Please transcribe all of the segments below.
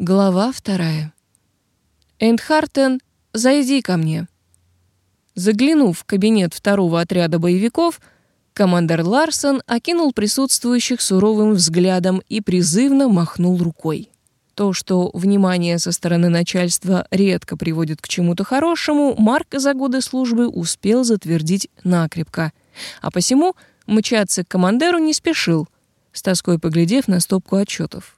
Глава вторая. Эндхартен, зайди ко мне. Заглянув в кабинет второго отряда боевиков, командир Ларсон окинул присутствующих суровым взглядом и призывно махнул рукой. То, что внимание со стороны начальства редко приводит к чему-то хорошему, Марк за годы службы успел затвердить накрепко, а посему мчаться к командеру не спешил, с тоской поглядев на стопку отчетов.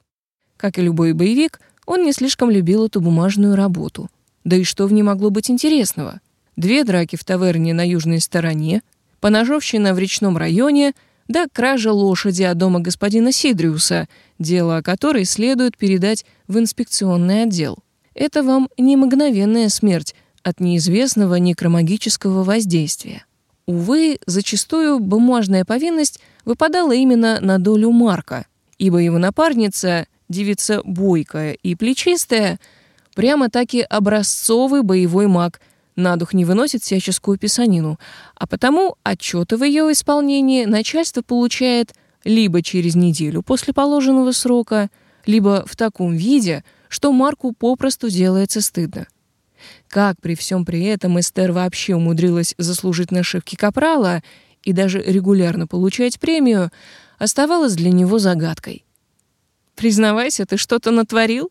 Как и любой боевик, он не слишком любил эту бумажную работу. Да и что в ней могло быть интересного? Две драки в таверне на южной стороне, поножовщина в речном районе, да кража лошади от дома господина Сидриуса, дело о которой следует передать в инспекционный отдел. Это вам не мгновенная смерть от неизвестного некромагического воздействия. Увы, зачастую бумажная повинность выпадала именно на долю Марка, ибо его напарница девица бойкая и плечистая, прямо-таки образцовый боевой маг, на дух не выносит всяческую писанину, а потому отчеты в ее исполнении начальство получает либо через неделю после положенного срока, либо в таком виде, что Марку попросту делается стыдно. Как при всем при этом Эстер вообще умудрилась заслужить нашивки капрала и даже регулярно получать премию, оставалось для него загадкой. Признавайся, ты что-то натворил?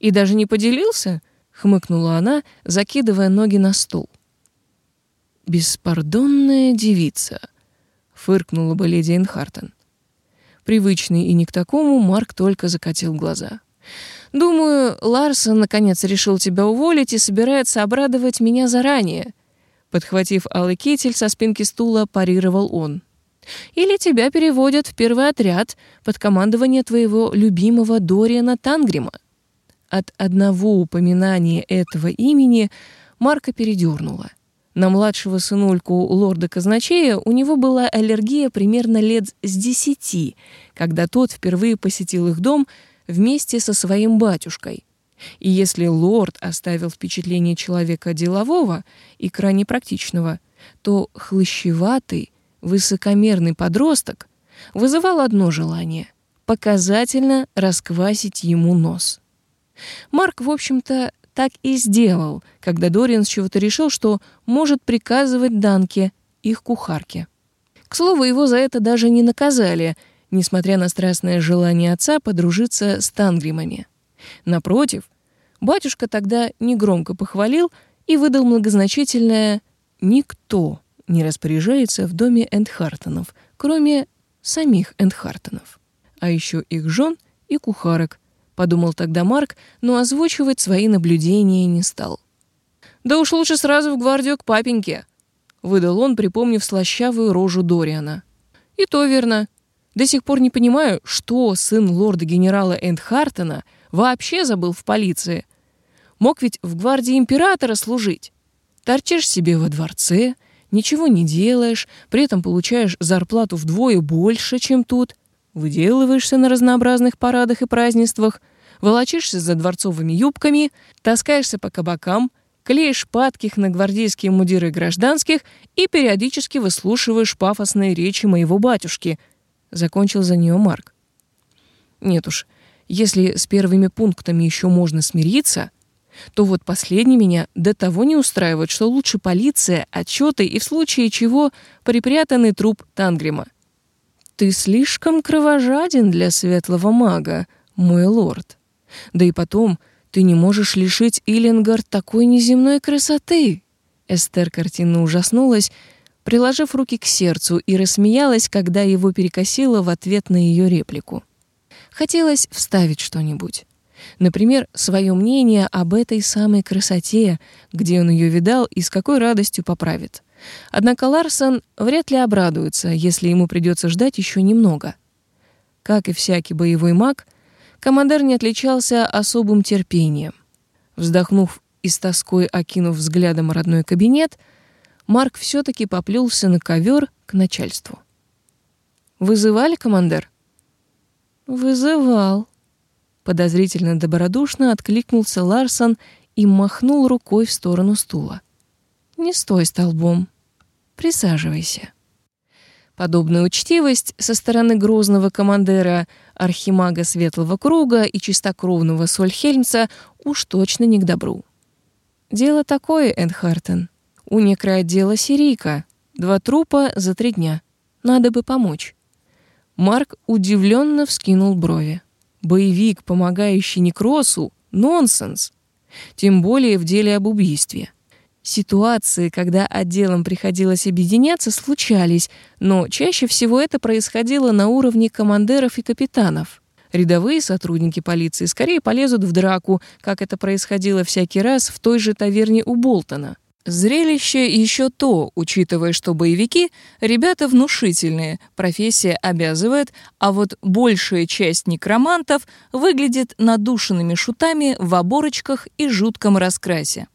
И даже не поделился?» — хмыкнула она, закидывая ноги на стул. «Беспардонная девица», — фыркнула бы леди Энхартен. Привычный и не к такому, Марк только закатил глаза. «Думаю, Ларсон наконец решил тебя уволить и собирается обрадовать меня заранее». Подхватив алый китель со спинки стула, парировал он. Или тебя переводят в первый отряд под командование твоего любимого Дориана Тангрима. От одного упоминания этого имени Марка передернула. На младшего сынульку лорда-казначея у него была аллергия примерно лет с десяти, когда тот впервые посетил их дом вместе со своим батюшкой. И если лорд оставил впечатление человека делового и крайне практичного, то хлыщеватый, высокомерный подросток вызывал одно желание — показательно расквасить ему нос. Марк, в общем-то, так и сделал, когда Дориан с чего-то решил, что может приказывать Данке, их кухарке. К слову, его за это даже не наказали, несмотря на страстное желание отца подружиться с Тангримами. Напротив, батюшка тогда негромко похвалил и выдал многозначительное «никто» не распоряжается в доме Эндхартонов, кроме самих Эндхартонов. А еще их жен и кухарок, подумал тогда Марк, но озвучивать свои наблюдения не стал. «Да уж лучше сразу в гвардию к папеньке», — выдал он, припомнив слащавую рожу Дориана. «И то верно. До сих пор не понимаю, что сын лорда-генерала Эндхартона вообще забыл в полиции. Мог ведь в гвардии императора служить. Торчишь себе во дворце, — ничего не делаешь, при этом получаешь зарплату вдвое больше, чем тут, выделываешься на разнообразных парадах и празднествах, волочишься за дворцовыми юбками, таскаешься по кабакам, клеишь падких на гвардейские мудиры гражданских и периодически выслушиваешь пафосные речи моего батюшки. Закончил за нее Марк. Нет уж, если с первыми пунктами еще можно смириться — то вот последний меня до того не устраивает, что лучше полиция, отчеты и в случае чего припрятанный труп Тангрима. Ты слишком кровожаден для светлого мага, мой лорд. Да и потом, ты не можешь лишить Иллингард такой неземной красоты. Эстер картинно ужаснулась, приложив руки к сердцу и рассмеялась, когда его перекосило в ответ на ее реплику. Хотелось вставить что-нибудь. Например, свое мнение об этой самой красоте, где он ее видал и с какой радостью поправит. Однако Ларсон вряд ли обрадуется, если ему придется ждать еще немного. Как и всякий боевой маг, командир не отличался особым терпением. Вздохнув и с тоской окинув взглядом родной кабинет, Марк все-таки поплелся на ковер к начальству. «Вызывали, командир?» «Вызывал», Подозрительно добродушно откликнулся Ларсон и махнул рукой в сторону стула. «Не стой столбом. Присаживайся». Подобная учтивость со стороны грозного командира архимага Светлого Круга и чистокровного Сольхельмца уж точно не к добру. Дело такое, Эндхартен. У некроотдела Сирийка. Два трупа за три дня. Надо бы помочь. Марк удивленно вскинул брови. Боевик, помогающий некросу, нонсенс. Тем более в деле об убийстве. Ситуации, когда отделам приходилось объединяться, случались, но чаще всего это происходило на уровне командиров и капитанов. Рядовые сотрудники полиции скорее полезут в драку, как это происходило всякий раз в той же таверне у Болтона. Зрелище еще то, учитывая, что боевики — ребята внушительные, профессия обязывает, а вот большая часть некромантов выглядит надушенными шутами в оборочках и жутком раскрасе.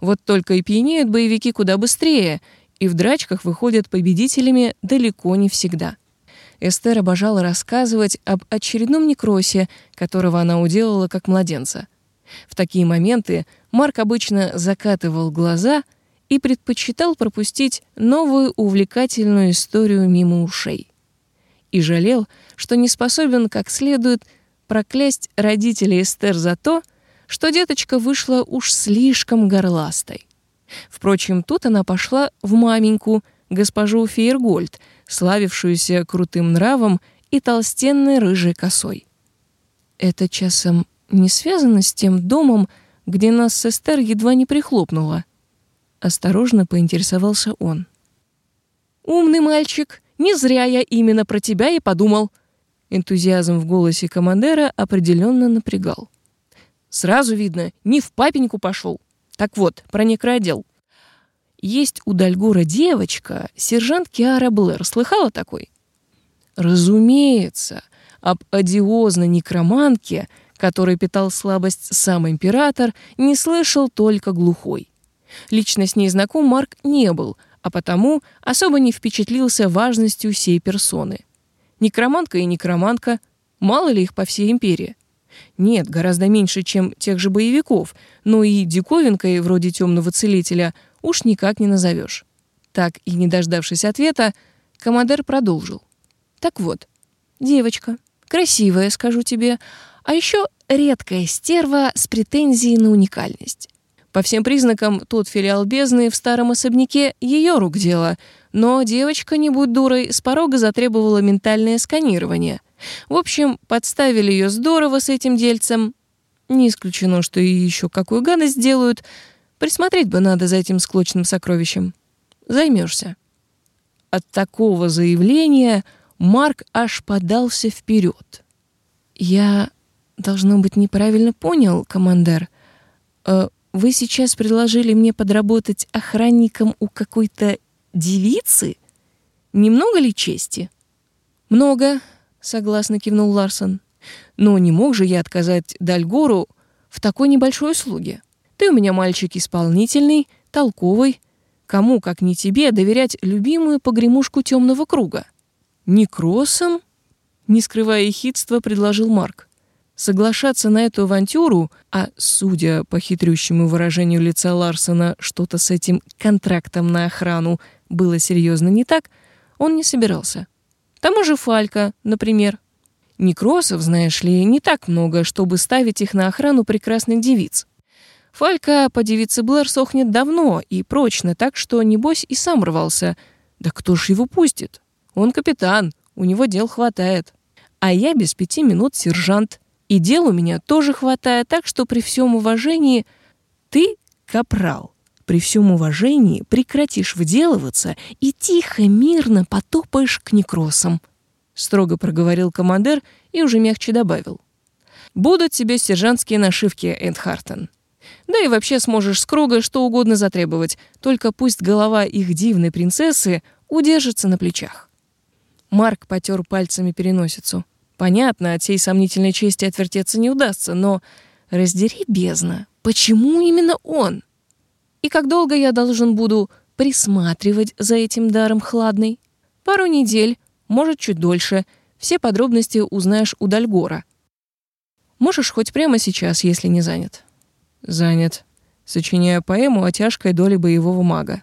Вот только и пьянеют боевики куда быстрее, и в драчках выходят победителями далеко не всегда. Эстер обожала рассказывать об очередном некросе, которого она уделала как младенца. В такие моменты Марк обычно закатывал глаза и предпочитал пропустить новую увлекательную историю мимо ушей. И жалел, что не способен как следует проклясть родителей Эстер за то, что деточка вышла уж слишком горластой. Впрочем, тут она пошла в маменьку, госпожу Фейергольд, славившуюся крутым нравом и толстенной рыжей косой. Это часом не связано с тем домом, где нас с Эстер едва не прихлопнуло? Осторожно поинтересовался он. «Умный мальчик, не зря я именно про тебя и подумал». Энтузиазм в голосе командира определенно напрягал. Сразу видно, не в папеньку пошел. Так вот, про некроотдел. Есть у Дальгора девочка, сержант Киара Блэр. Слыхала такой? Разумеется, об одиозной некроманке, которой питал слабость сам император, не слышал только глухой. Лично с ней знаком Марк не был, а потому особо не впечатлился важностью сей персоны. Некроманка и некроманка, мало ли их по всей империи. Нет, гораздо меньше, чем тех же боевиков, но и диковинкой вроде темного целителя уж никак не назовешь. Так и не дождавшись ответа, командир продолжил. Так вот, девочка, красивая, скажу тебе, а еще редкая стерва с претензией на уникальность. По всем признакам, тот филиал бездны в старом особняке — ее рук дело, но девочка, не будь дурой, с порога затребовала ментальное сканирование — в общем, подставили ее здорово с этим дельцем. Не исключено, что и еще какую гадость сделают. Присмотреть бы надо за этим склочным сокровищем. Займешься. От такого заявления Марк аж подался вперед. «Я, должно быть, неправильно понял, командир. Э, вы сейчас предложили мне подработать охранником у какой-то девицы? Немного ли чести?» «Много», согласно кивнул Ларсон. Но не мог же я отказать Дальгору в такой небольшой услуге. Ты у меня мальчик исполнительный, толковый. Кому, как не тебе, доверять любимую погремушку темного круга? Некросом? Не скрывая ехидства, предложил Марк. Соглашаться на эту авантюру, а, судя по хитрющему выражению лица Ларсона, что-то с этим контрактом на охрану было серьезно не так, он не собирался. Тому же Фалька, например. Некросов, знаешь ли, не так много, чтобы ставить их на охрану прекрасных девиц. Фалька по девице Блэр сохнет давно и прочно, так что, небось, и сам рвался. Да кто ж его пустит? Он капитан, у него дел хватает. А я без пяти минут сержант. И дел у меня тоже хватает, так что при всем уважении ты капрал при всем уважении прекратишь вделываться и тихо, мирно потопаешь к некросам», — строго проговорил командир и уже мягче добавил. «Будут тебе сержантские нашивки, Эндхартен. Да и вообще сможешь с круга что угодно затребовать, только пусть голова их дивной принцессы удержится на плечах». Марк потер пальцами переносицу. Понятно, от всей сомнительной чести отвертеться не удастся, но раздери бездна. Почему именно он? И как долго я должен буду присматривать за этим даром хладный? Пару недель, может, чуть дольше. Все подробности узнаешь у Дальгора. Можешь хоть прямо сейчас, если не занят. Занят. Сочиняю поэму о тяжкой доле боевого мага.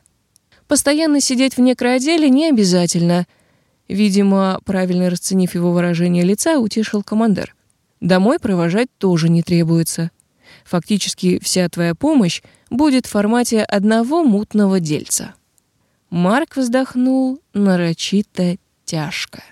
Постоянно сидеть в некроотделе не обязательно. Видимо, правильно расценив его выражение лица, утешил командир. Домой провожать тоже не требуется. Фактически вся твоя помощь будет в формате одного мутного дельца. Марк вздохнул нарочито тяжко.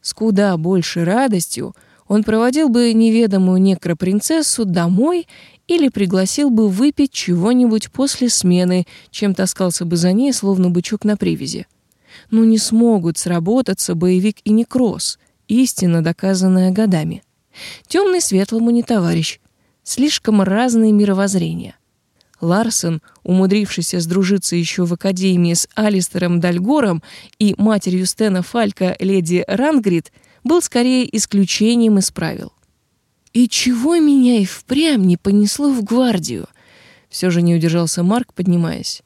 С куда большей радостью он проводил бы неведомую некропринцессу домой или пригласил бы выпить чего-нибудь после смены, чем таскался бы за ней, словно бычок на привязи. Но не смогут сработаться боевик и некроз, истина, доказанная годами. Темный светлому не товарищ, слишком разные мировоззрения. Ларсен, умудрившийся сдружиться еще в академии с Алистером Дальгором и матерью Стена Фалька леди Рангрид, был скорее исключением из правил. «И чего меня и впрямь не понесло в гвардию?» Все же не удержался Марк, поднимаясь.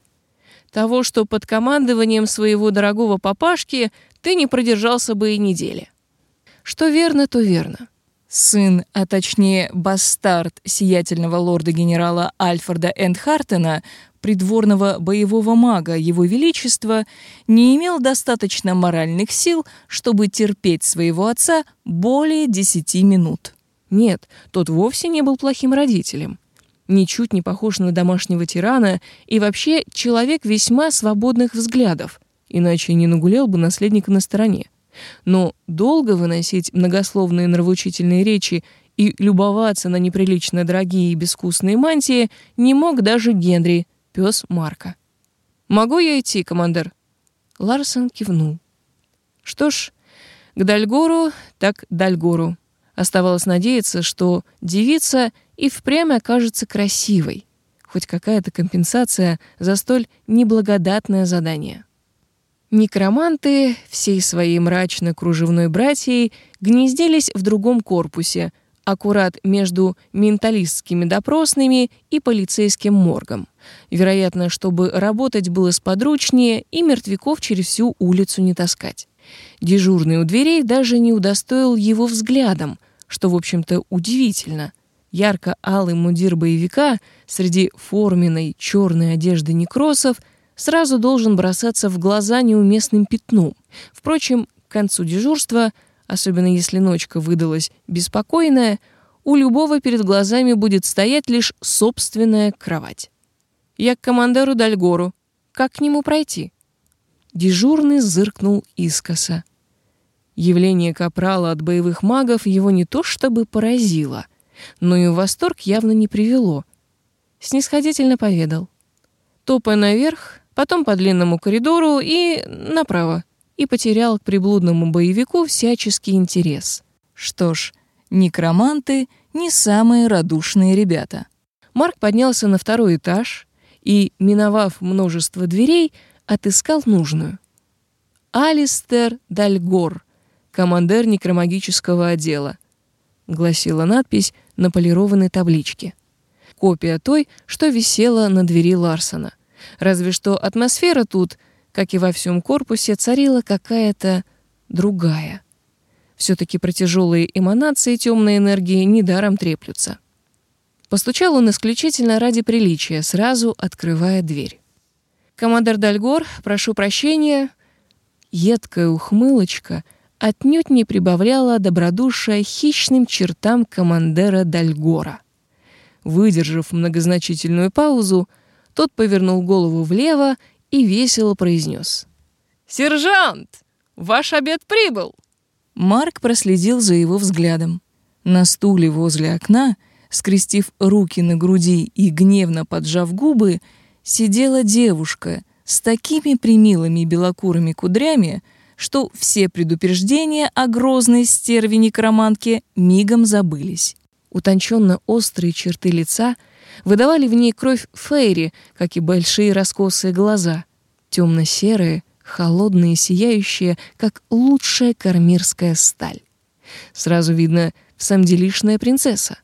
«Того, что под командованием своего дорогого папашки ты не продержался бы и недели». Что верно, то верно. Сын, а точнее бастард сиятельного лорда-генерала Альфреда Эндхартена, придворного боевого мага Его Величества, не имел достаточно моральных сил, чтобы терпеть своего отца более десяти минут. Нет, тот вовсе не был плохим родителем. Ничуть не похож на домашнего тирана и вообще человек весьма свободных взглядов, иначе не нагулял бы наследника на стороне. Но долго выносить многословные нравоучительные речи и любоваться на неприлично дорогие и безвкусные мантии не мог даже Генри, пес Марка. «Могу я идти, командир?» Ларсон кивнул. «Что ж, к Дальгору так Дальгору». Оставалось надеяться, что девица и впрямь окажется красивой. Хоть какая-то компенсация за столь неблагодатное задание. Некроманты, всей своей мрачно-кружевной братьей, гнездились в другом корпусе, аккурат между менталистскими допросными и полицейским моргом. Вероятно, чтобы работать было сподручнее и мертвяков через всю улицу не таскать. Дежурный у дверей даже не удостоил его взглядом, что, в общем-то, удивительно. Ярко-алый мундир боевика среди форменной черной одежды некросов — сразу должен бросаться в глаза неуместным пятном. Впрочем, к концу дежурства, особенно если ночка выдалась беспокойная, у любого перед глазами будет стоять лишь собственная кровать. Я к командору Дальгору. Как к нему пройти? Дежурный зыркнул искоса. Явление капрала от боевых магов его не то чтобы поразило, но и в восторг явно не привело. Снисходительно поведал. Топая наверх, потом по длинному коридору и направо, и потерял к приблудному боевику всяческий интерес. Что ж, некроманты не самые радушные ребята. Марк поднялся на второй этаж и, миновав множество дверей, отыскал нужную. «Алистер Дальгор, командир некромагического отдела», гласила надпись на полированной табличке. Копия той, что висела на двери Ларсона. Разве что атмосфера тут, как и во всем корпусе, царила какая-то другая. Все-таки про тяжелые эманации темной энергии недаром треплются. Постучал он исключительно ради приличия, сразу открывая дверь. «Командор Дальгор, прошу прощения». Едкая ухмылочка отнюдь не прибавляла добродушия хищным чертам командира Дальгора. Выдержав многозначительную паузу, тот повернул голову влево и весело произнес. «Сержант, ваш обед прибыл!» Марк проследил за его взглядом. На стуле возле окна, скрестив руки на груди и гневно поджав губы, сидела девушка с такими примилыми белокурыми кудрями, что все предупреждения о грозной стерве-некромантке мигом забылись. Утонченно острые черты лица — выдавали в ней кровь Фейри, как и большие раскосые глаза, темно-серые, холодные, сияющие, как лучшая кармирская сталь. Сразу видно, в самом принцесса.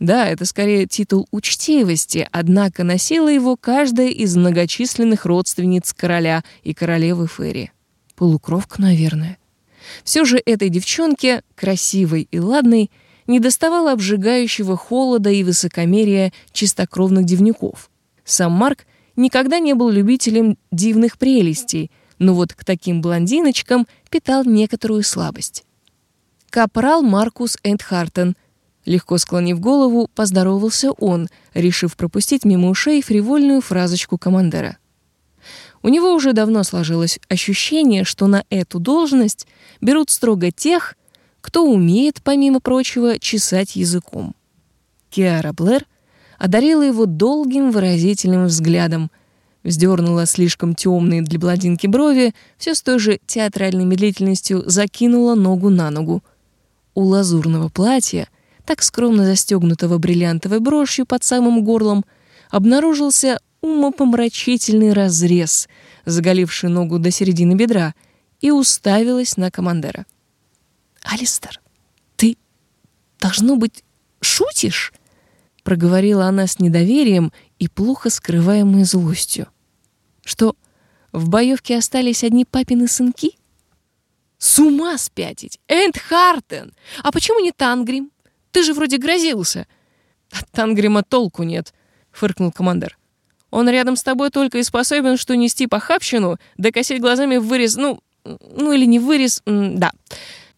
Да, это скорее титул учтивости, однако носила его каждая из многочисленных родственниц короля и королевы Ферри. Полукровка, наверное. Все же этой девчонке, красивой и ладной, не доставало обжигающего холода и высокомерия чистокровных дивняков. Сам Марк никогда не был любителем дивных прелестей, но вот к таким блондиночкам питал некоторую слабость. Капрал Маркус Эндхартен. Легко склонив голову, поздоровался он, решив пропустить мимо ушей фривольную фразочку командира. У него уже давно сложилось ощущение, что на эту должность берут строго тех, кто умеет, помимо прочего, чесать языком. Киара Блэр одарила его долгим выразительным взглядом, вздернула слишком темные для блондинки брови, все с той же театральной медлительностью закинула ногу на ногу. У лазурного платья, так скромно застегнутого бриллиантовой брошью под самым горлом, обнаружился умопомрачительный разрез, заголивший ногу до середины бедра, и уставилась на командира. «Алистер, ты, должно быть, шутишь?» проговорила она с недоверием и плохо скрываемой злостью. «Что, в боевке остались одни папины сынки?» «С ума спятить! Энд Хартен! А почему не Тангрим? Ты же вроде грозился!» «От Тангрима толку нет», — фыркнул командир. «Он рядом с тобой только и способен, что нести похабщину, да косить глазами в вырез, ну, ну или не вырез, да».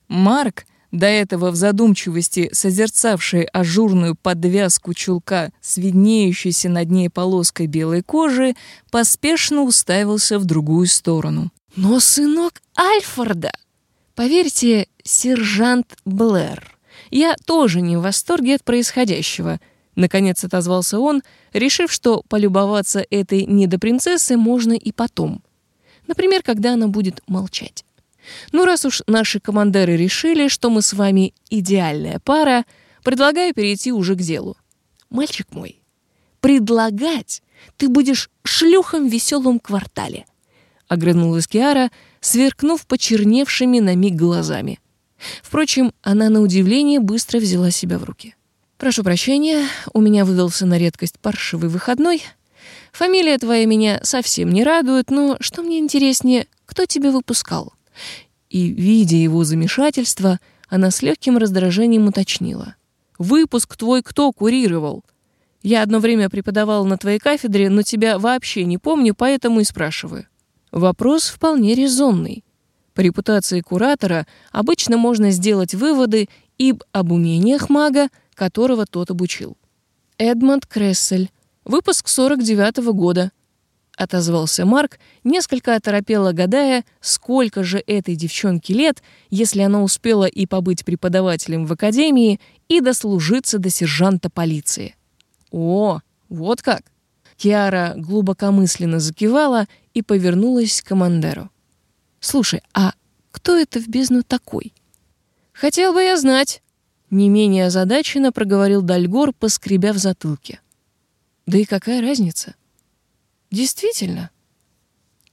Марк до этого в задумчивости созерцавший ажурную подвязку чулка с виднеющейся над ней полоской белой кожи, поспешно уставился в другую сторону. «Но сынок Альфорда! Поверьте, сержант Блэр, я тоже не в восторге от происходящего», Наконец отозвался он, решив, что полюбоваться этой недопринцессой можно и потом. Например, когда она будет молчать. Ну, раз уж наши командиры решили, что мы с вами идеальная пара, предлагаю перейти уже к делу. Мальчик мой, предлагать ты будешь шлюхом в веселом квартале, огрызнулась Киара, сверкнув почерневшими на миг глазами. Впрочем, она на удивление быстро взяла себя в руки. «Прошу прощения, у меня выдался на редкость паршивый выходной. Фамилия твоя меня совсем не радует, но что мне интереснее, кто тебя выпускал?» И, видя его замешательство, она с легким раздражением уточнила. «Выпуск твой кто курировал? Я одно время преподавал на твоей кафедре, но тебя вообще не помню, поэтому и спрашиваю». Вопрос вполне резонный. По репутации куратора обычно можно сделать выводы и об умениях мага, которого тот обучил. Эдмонд Крессель. Выпуск 49 -го года отозвался Марк, несколько оторопело гадая, сколько же этой девчонке лет, если она успела и побыть преподавателем в академии, и дослужиться до сержанта полиции. О, вот как! Киара глубокомысленно закивала и повернулась к командеру. «Слушай, а кто это в бездну такой?» «Хотел бы я знать», — не менее озадаченно проговорил Дальгор, поскребя в затылке. «Да и какая разница? Действительно.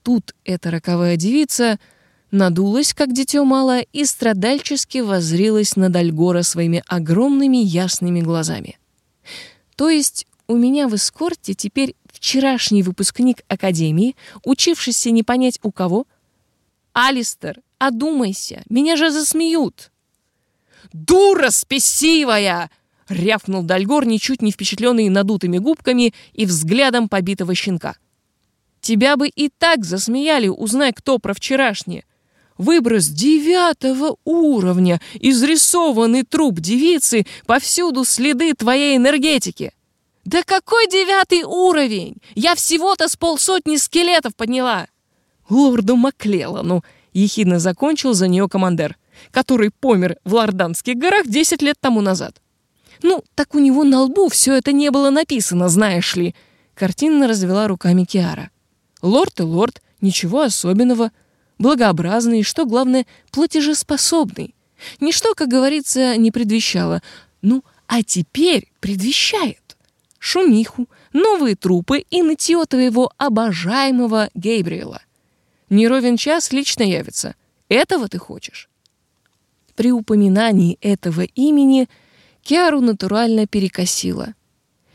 Тут эта роковая девица надулась, как дитё малое, и страдальчески воззрилась на Дальгора своими огромными ясными глазами. То есть у меня в эскорте теперь вчерашний выпускник Академии, учившийся не понять у кого? Алистер, одумайся, меня же засмеют. «Дура спесивая!» — рявкнул Дальгор, ничуть не впечатленный надутыми губками и взглядом побитого щенка. Тебя бы и так засмеяли, узнай, кто про вчерашнее. Выброс девятого уровня, изрисованный труп девицы, повсюду следы твоей энергетики. Да какой девятый уровень? Я всего-то с полсотни скелетов подняла. Лорду Маклеллану, ехидно закончил за нее командир, который помер в Лорданских горах 10 лет тому назад. Ну, так у него на лбу все это не было написано, знаешь ли. Картинно развела руками Киара. Лорд и лорд, ничего особенного, благообразный что главное, платежеспособный. Ничто, как говорится, не предвещало. Ну, а теперь предвещает. Шумиху, новые трупы и нытье твоего обожаемого Гейбриэла. Не ровен час лично явится. Этого ты хочешь? При упоминании этого имени Киару натурально перекосила.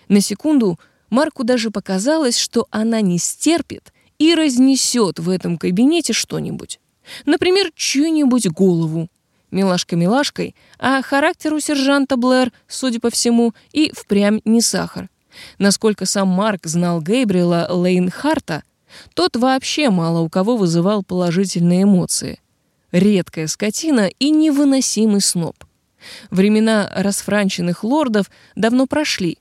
На секунду Марку даже показалось, что она не стерпит и разнесет в этом кабинете что-нибудь. Например, чью-нибудь голову. Милашка милашкой, а характер у сержанта Блэр, судя по всему, и впрямь не сахар. Насколько сам Марк знал Гейбриэла Лейнхарта, Тот вообще мало у кого вызывал положительные эмоции. Редкая скотина и невыносимый сноб. Времена расфранченных лордов давно прошли.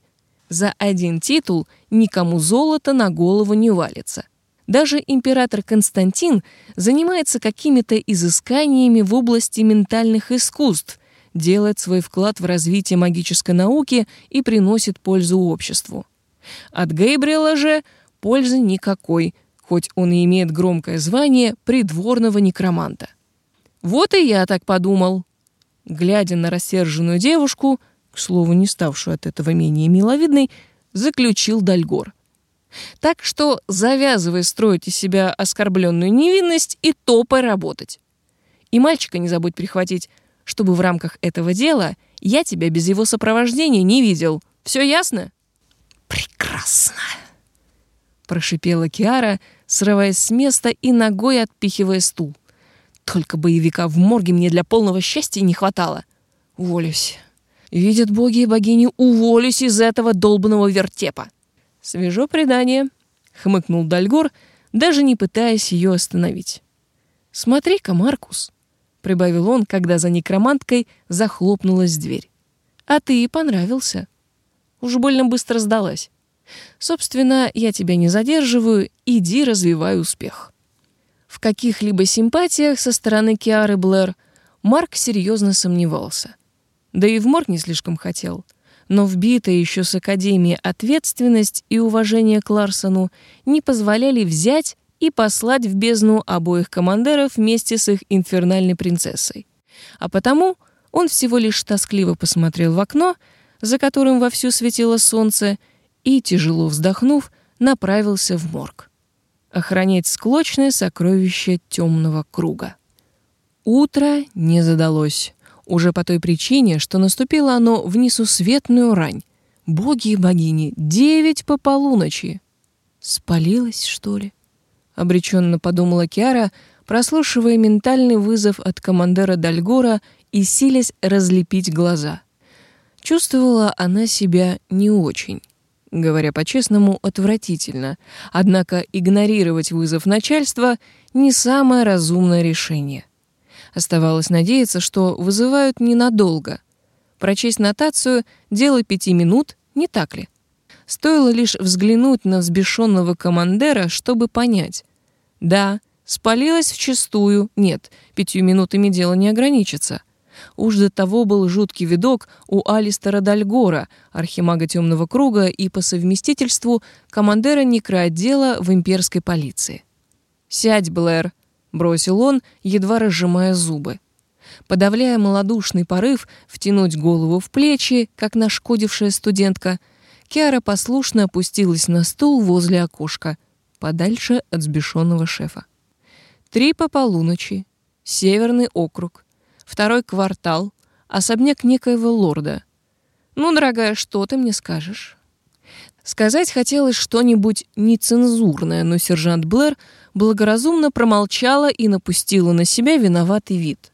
За один титул никому золото на голову не валится. Даже император Константин занимается какими-то изысканиями в области ментальных искусств, делает свой вклад в развитие магической науки и приносит пользу обществу. От Гейбриэла же пользы никакой, хоть он и имеет громкое звание придворного некроманта. Вот и я так подумал. Глядя на рассерженную девушку, к слову, не ставшую от этого менее миловидной, заключил Дальгор. Так что завязывай строить из себя оскорбленную невинность и топай работать. И мальчика не забудь прихватить, чтобы в рамках этого дела я тебя без его сопровождения не видел. Все ясно? Прекрасно. Прошипела Киара, срываясь с места и ногой отпихивая стул. Только боевика в морге мне для полного счастья не хватало. Уволюсь. Видят боги и богини, уволюсь из этого долбанного вертепа. Свежо предание, хмыкнул Дальгор, даже не пытаясь ее остановить. Смотри-ка, Маркус, прибавил он, когда за некроманткой захлопнулась дверь. А ты и понравился. Уж больно быстро сдалась. Собственно, я тебя не задерживаю, иди развивай успех. Каких-либо симпатиях со стороны Киары Блэр Марк серьезно сомневался. Да и в морг не слишком хотел. Но вбитая еще с Академии ответственность и уважение к Ларсону не позволяли взять и послать в бездну обоих командеров вместе с их инфернальной принцессой. А потому он всего лишь тоскливо посмотрел в окно, за которым вовсю светило солнце, и, тяжело вздохнув, направился в морг. Охранять склочное сокровище темного круга. Утро не задалось. Уже по той причине, что наступило оно в несусветную рань. Боги и богини, девять по полуночи. Спалилась, что ли? обреченно подумала Киара, прослушивая ментальный вызов от командира Дальгора и силясь разлепить глаза. Чувствовала она себя не очень. Говоря по-честному, отвратительно. Однако игнорировать вызов начальства — не самое разумное решение. Оставалось надеяться, что вызывают ненадолго. Прочесть нотацию — дело пяти минут, не так ли? Стоило лишь взглянуть на взбешенного командера, чтобы понять. Да, спалилась вчистую. Нет, пятью минутами дело не ограничится. Уж до того был жуткий видок у Алистера Дальгора, архимага Темного Круга и по совместительству командира некроотдела в имперской полиции. «Сядь, Блэр», — бросил он, едва разжимая зубы. Подавляя малодушный порыв втянуть голову в плечи, как нашкодившая студентка — Киара послушно опустилась на стул возле окошка, подальше от взбешенного шефа. Три по полуночи, северный округ, второй квартал, особняк некоего лорда. Ну, дорогая, что ты мне скажешь? Сказать хотелось что-нибудь нецензурное, но сержант Блэр благоразумно промолчала и напустила на себя виноватый вид.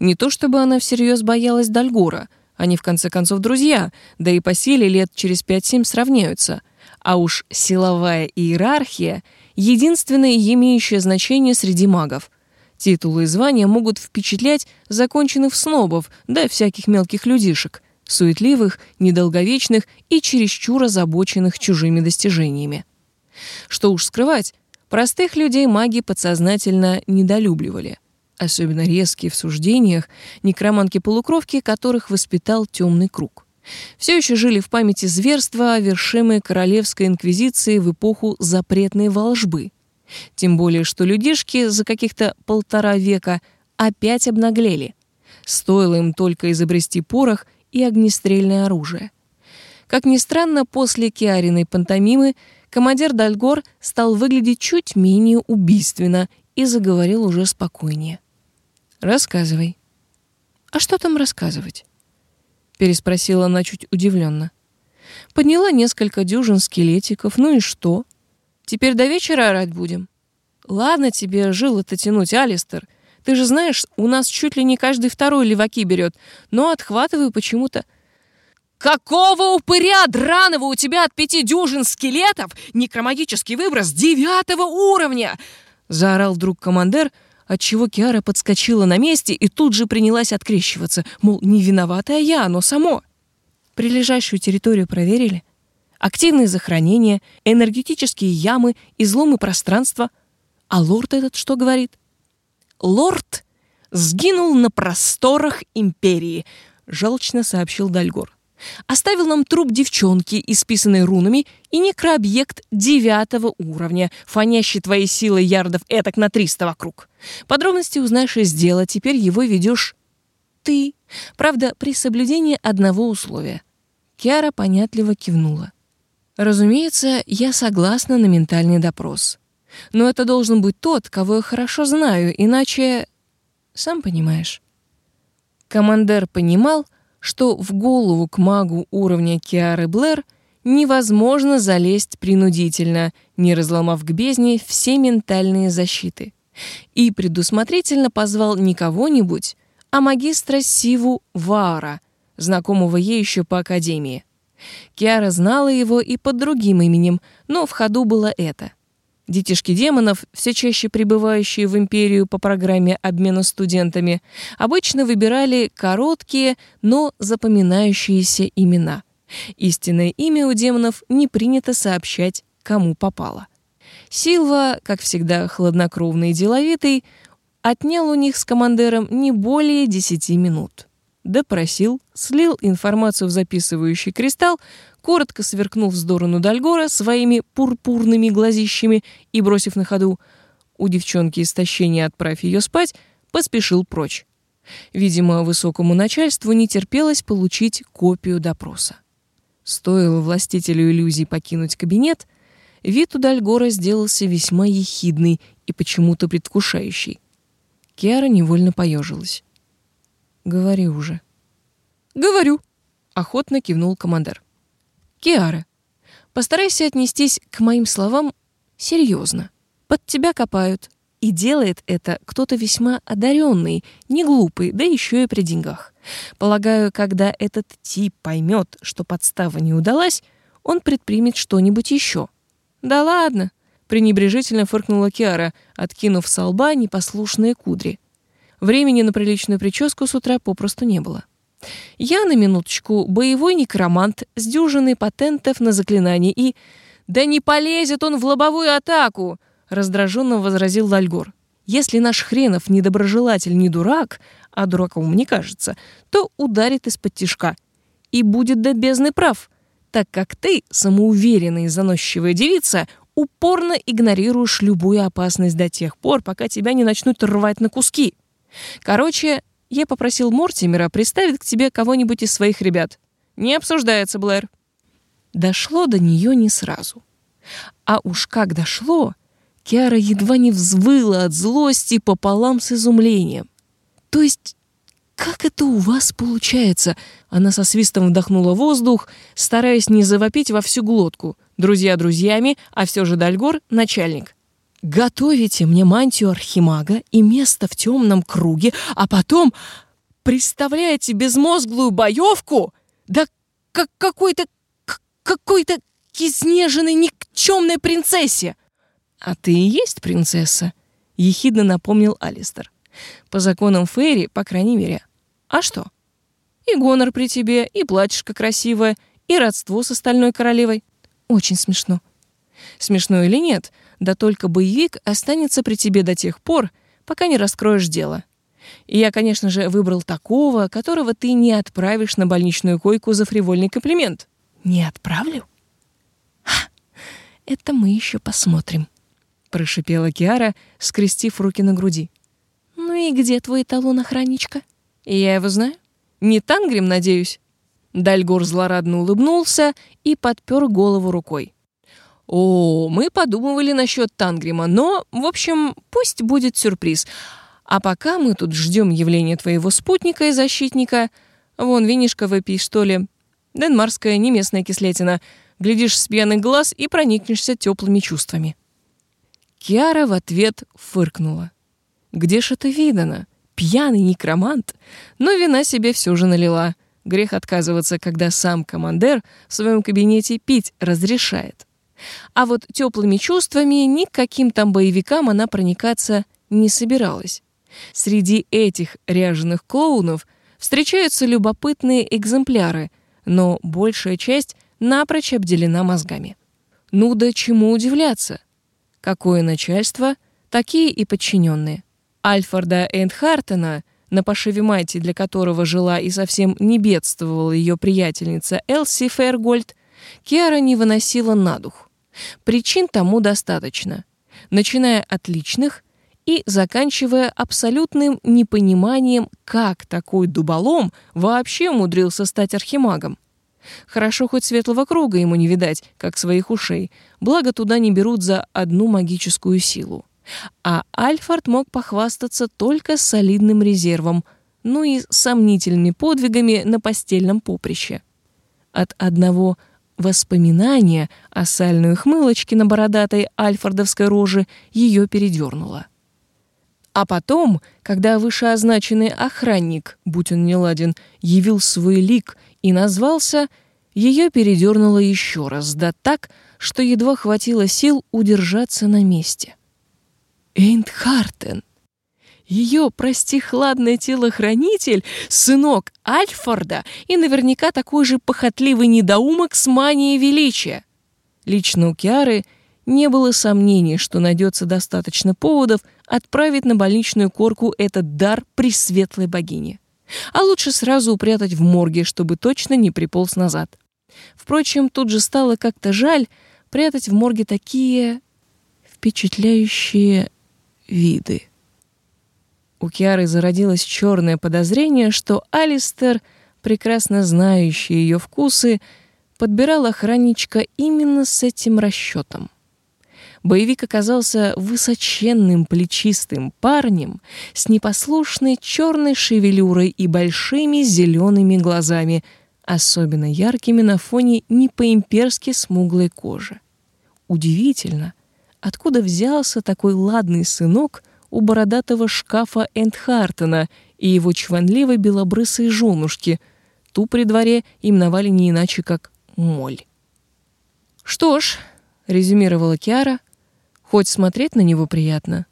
Не то чтобы она всерьез боялась Дальгора — они, в конце концов, друзья, да и по силе лет через 5-7 сравняются. А уж силовая иерархия — единственное имеющее значение среди магов. Титулы и звания могут впечатлять законченных снобов, да всяких мелких людишек, суетливых, недолговечных и чересчур озабоченных чужими достижениями. Что уж скрывать, простых людей маги подсознательно недолюбливали — особенно резкие в суждениях, некроманки-полукровки, которых воспитал темный круг. Все еще жили в памяти зверства, вершимые Королевской инквизицией в эпоху запретной волжбы. Тем более, что людишки за каких-то полтора века опять обнаглели. Стоило им только изобрести порох и огнестрельное оружие. Как ни странно, после Киариной пантомимы командир Дальгор стал выглядеть чуть менее убийственно и заговорил уже спокойнее. Рассказывай. А что там рассказывать? Переспросила она чуть удивленно. Подняла несколько дюжин скелетиков, ну и что? Теперь до вечера орать будем? Ладно тебе жило-то тянуть, Алистер. Ты же знаешь, у нас чуть ли не каждый второй леваки берет, но отхватываю почему-то. Какого упыря драного у тебя от пяти дюжин скелетов некромагический выброс девятого уровня? Заорал вдруг командир, отчего Киара подскочила на месте и тут же принялась открещиваться, мол, не виноватая я, оно само. Прилежащую территорию проверили. Активные захоронения, энергетические ямы, изломы пространства. А лорд этот что говорит? Лорд сгинул на просторах империи, желчно сообщил Дальгор. Оставил нам труп девчонки, исписанной рунами, и некрообъект девятого уровня, фонящий твоей силой ярдов этак на триста вокруг. Подробности узнаешь из дела, теперь его ведешь ты. Правда, при соблюдении одного условия. Киара понятливо кивнула. Разумеется, я согласна на ментальный допрос. Но это должен быть тот, кого я хорошо знаю, иначе... Сам понимаешь. Командер понимал, что в голову к магу уровня Киары Блэр невозможно залезть принудительно, не разломав к бездне все ментальные защиты. И предусмотрительно позвал не кого-нибудь, а магистра Сиву Вара, знакомого ей еще по академии. Киара знала его и под другим именем, но в ходу было это. Детишки демонов, все чаще прибывающие в империю по программе обмена студентами, обычно выбирали короткие, но запоминающиеся имена. Истинное имя у демонов не принято сообщать, кому попало. Силва, как всегда хладнокровный и деловитый, отнял у них с командиром не более десяти минут. Допросил, слил информацию в записывающий кристалл, коротко сверкнув в сторону Дальгора своими пурпурными глазищами и, бросив на ходу «У девчонки истощение, отправь ее спать», поспешил прочь. Видимо, высокому начальству не терпелось получить копию допроса. Стоило властителю иллюзий покинуть кабинет, вид у Дальгора сделался весьма ехидный и почему-то предвкушающий. Киара невольно поежилась. «Говори уже». «Говорю», — охотно кивнул командир. Киара, постарайся отнестись к моим словам серьезно. Под тебя копают. И делает это кто-то весьма одаренный, не глупый, да еще и при деньгах. Полагаю, когда этот тип поймет, что подстава не удалась, он предпримет что-нибудь еще. Да ладно, пренебрежительно фыркнула Киара, откинув с лба непослушные кудри. Времени на приличную прическу с утра попросту не было. Я, на минуточку, боевой некромант с дюжиной патентов на заклинание и... «Да не полезет он в лобовую атаку!» — раздраженно возразил Лальгор. «Если наш хренов недоброжелатель не дурак, а дураком не кажется, то ударит из-под тишка. И будет до бездны прав, так как ты, самоуверенная и заносчивая девица, упорно игнорируешь любую опасность до тех пор, пока тебя не начнут рвать на куски. Короче, я попросил Мортимера представить к тебе кого-нибудь из своих ребят. Не обсуждается, Блэр. Дошло до нее не сразу. А уж как дошло, Киара едва не взвыла от злости пополам с изумлением. То есть, как это у вас получается? Она со свистом вдохнула воздух, стараясь не завопить во всю глотку. Друзья друзьями, а все же Дальгор — начальник. Готовите мне мантию архимага и место в темном круге, а потом представляете безмозглую боевку? Да как какой-то какой-то изнеженной никчемной принцессе. А ты и есть принцесса, ехидно напомнил Алистер. По законам Фейри, по крайней мере. А что? И гонор при тебе, и платьишко красивое, и родство с остальной королевой. Очень смешно. Смешно или нет, да только боевик останется при тебе до тех пор, пока не раскроешь дело. И я, конечно же, выбрал такого, которого ты не отправишь на больничную койку за фривольный комплимент. Не отправлю? Ха, это мы еще посмотрим, прошипела Киара, скрестив руки на груди. Ну и где твой эталон охранничка? Я его знаю. Не Тангрим, надеюсь. Дальгор злорадно улыбнулся и подпер голову рукой. «О, мы подумывали насчет Тангрима, но, в общем, пусть будет сюрприз. А пока мы тут ждем явления твоего спутника и защитника, вон винишко выпей, что ли, денмарская, не местная кислятина, глядишь с пьяных глаз и проникнешься теплыми чувствами». Киара в ответ фыркнула. «Где ж это видано? Пьяный некромант?» Но вина себе все же налила. Грех отказываться, когда сам командир в своем кабинете пить разрешает. А вот теплыми чувствами ни к каким там боевикам она проникаться не собиралась. Среди этих ряженых клоунов встречаются любопытные экземпляры, но большая часть напрочь обделена мозгами. Ну да чему удивляться? Какое начальство, такие и подчиненные. Альфорда Эндхартена, на пошиве мати, для которого жила и совсем не бедствовала ее приятельница Элси Фэргольд, Киара не выносила на дух. Причин тому достаточно, начиная от личных и заканчивая абсолютным непониманием, как такой дуболом вообще умудрился стать архимагом. Хорошо, хоть светлого круга ему не видать, как своих ушей, благо туда не берут за одну магическую силу. А Альфард мог похвастаться только солидным резервом, ну и сомнительными подвигами на постельном поприще. От одного воспоминания о сальной хмылочке на бородатой альфардовской роже ее передернуло. А потом, когда вышеозначенный охранник, будь он неладен, явил свой лик и назвался, ее передернуло еще раз, да так, что едва хватило сил удержаться на месте. Эйнтхартен. Ее, прости, хладный телохранитель, сынок Альфорда и наверняка такой же похотливый недоумок с манией величия. Лично у Киары не было сомнений, что найдется достаточно поводов отправить на больничную корку этот дар пресветлой богини. А лучше сразу упрятать в морге, чтобы точно не приполз назад. Впрочем, тут же стало как-то жаль прятать в морге такие впечатляющие виды. У Киары зародилось черное подозрение, что Алистер, прекрасно знающий ее вкусы, подбирал охранничка именно с этим расчетом. Боевик оказался высоченным плечистым парнем с непослушной черной шевелюрой и большими зелеными глазами, особенно яркими на фоне не по-имперски смуглой кожи. Удивительно, откуда взялся такой ладный сынок у бородатого шкафа Эндхартена и его чванливой белобрысой женушки. Ту при дворе именовали не иначе, как Моль. «Что ж», — резюмировала Киара, — «хоть смотреть на него приятно,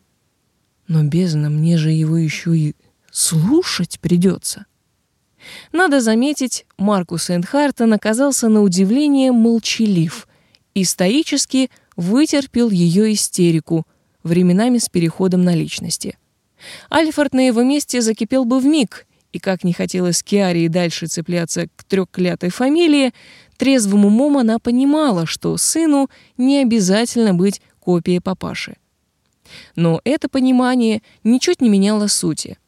но бездна мне же его еще и слушать придется». Надо заметить, Маркус Эндхартен оказался на удивление молчалив и стоически вытерпел ее истерику, временами с переходом на личности. Альфорд на его месте закипел бы в миг, и как не хотелось Киаре и дальше цепляться к трёхклятой фамилии, трезвым умом она понимала, что сыну не обязательно быть копией папаши. Но это понимание ничуть не меняло сути.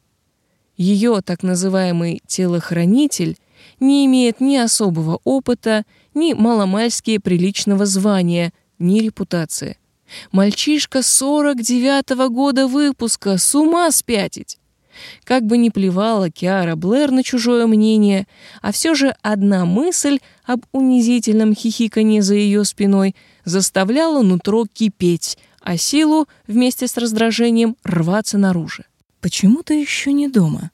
Ее так называемый телохранитель не имеет ни особого опыта, ни маломальски приличного звания, ни репутации. Мальчишка 49-го года выпуска, с ума спятить. Как бы ни плевала Киара Блэр на чужое мнение, а все же одна мысль об унизительном хихиканье за ее спиной заставляла нутро кипеть, а силу вместе с раздражением рваться наружу. «Почему ты еще не дома?»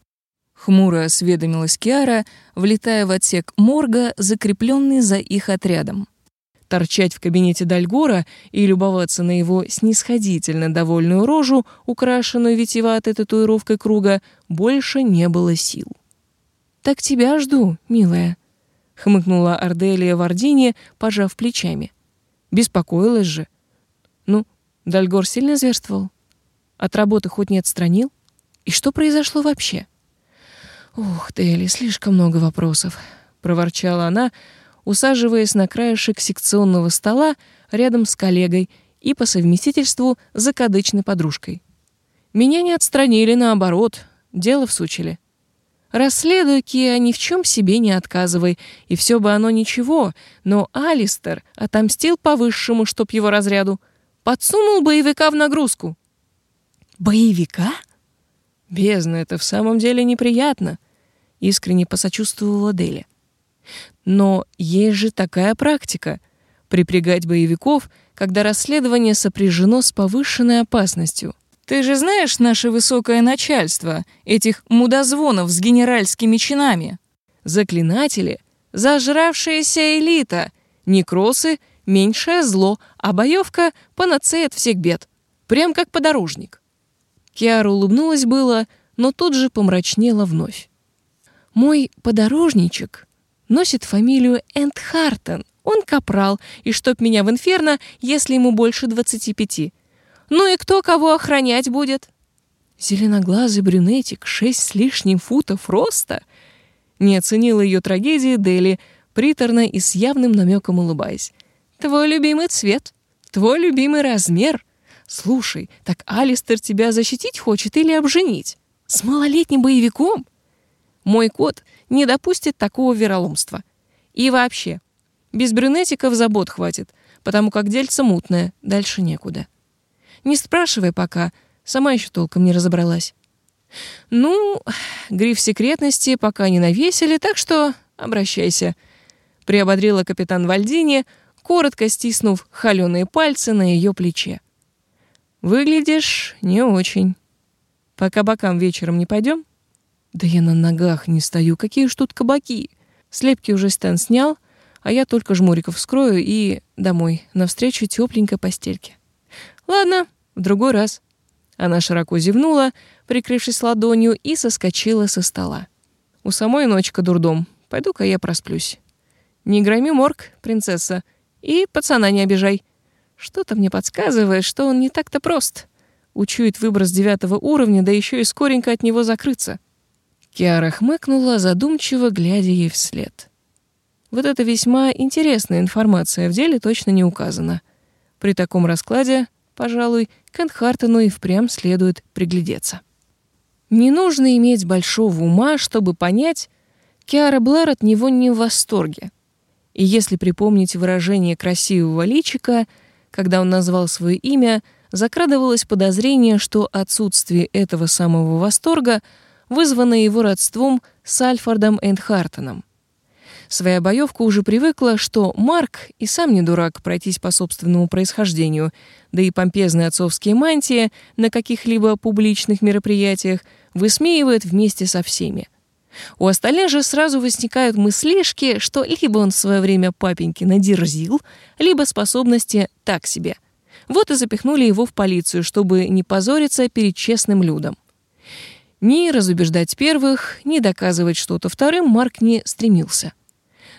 Хмуро осведомилась Киара, влетая в отсек морга, закрепленный за их отрядом. Торчать в кабинете Дальгора и любоваться на его снисходительно довольную рожу, украшенную витиеватой татуировкой круга, больше не было сил. «Так тебя жду, милая», — хмыкнула Арделия в Ордине, пожав плечами. «Беспокоилась же. Ну, Дальгор сильно зверствовал? От работы хоть не отстранил? И что произошло вообще?» «Ух, Дели, слишком много вопросов», — проворчала она, — усаживаясь на краешек секционного стола рядом с коллегой и по совместительству закадычной подружкой. Меня не отстранили, наоборот, дело всучили. Расследуй, Киа, ни в чем себе не отказывай, и все бы оно ничего, но Алистер отомстил по-высшему, чтоб его разряду, подсунул боевика в нагрузку. Боевика? Бездна, это в самом деле неприятно, искренне посочувствовала Деля. Но есть же такая практика — припрягать боевиков, когда расследование сопряжено с повышенной опасностью. Ты же знаешь наше высокое начальство, этих мудозвонов с генеральскими чинами. Заклинатели — зажравшаяся элита. Некросы — меньшее зло, а боевка — панацея от всех бед. Прям как подорожник. Киара улыбнулась было, но тут же помрачнела вновь. «Мой подорожничек носит фамилию Эндхартен. Он капрал, и чтоб меня в инферно, если ему больше двадцати пяти. Ну и кто кого охранять будет?» Зеленоглазый брюнетик, шесть с лишним футов роста. Не оценила ее трагедии Дели, приторно и с явным намеком улыбаясь. «Твой любимый цвет, твой любимый размер. Слушай, так Алистер тебя защитить хочет или обженить? С малолетним боевиком?» Мой кот не допустит такого вероломства. И вообще, без брюнетиков забот хватит, потому как дельце мутное, дальше некуда. Не спрашивай пока, сама еще толком не разобралась. Ну, гриф секретности пока не навесили, так что обращайся, приободрила капитан Вальдини, коротко стиснув холеные пальцы на ее плече. Выглядишь не очень. По кабакам вечером не пойдем? Да я на ногах не стою, какие ж тут кабаки. Слепки уже Стэн снял, а я только жмуриков вскрою и домой, навстречу тепленькой постельке. Ладно, в другой раз. Она широко зевнула, прикрывшись ладонью, и соскочила со стола. У самой ночка дурдом. Пойду-ка я просплюсь. Не громи морг, принцесса, и пацана не обижай. Что-то мне подсказывает, что он не так-то прост. Учует выброс девятого уровня, да еще и скоренько от него закрыться. Киара хмыкнула, задумчиво глядя ей вслед. Вот это весьма интересная информация, в деле точно не указана. При таком раскладе, пожалуй, к Энхартену и впрямь следует приглядеться. Не нужно иметь большого ума, чтобы понять, Киара Блэр от него не в восторге. И если припомнить выражение красивого личика, когда он назвал свое имя, закрадывалось подозрение, что отсутствие этого самого восторга — вызванное его родством с Альфордом Эндхартеном. Своя боевка уже привыкла, что Марк и сам не дурак пройтись по собственному происхождению, да и помпезные отцовские мантии на каких-либо публичных мероприятиях высмеивает вместе со всеми. У остальных же сразу возникают мыслишки, что либо он в свое время папеньки надерзил, либо способности так себе. Вот и запихнули его в полицию, чтобы не позориться перед честным людом. Ни разубеждать первых, ни доказывать что-то вторым Марк не стремился.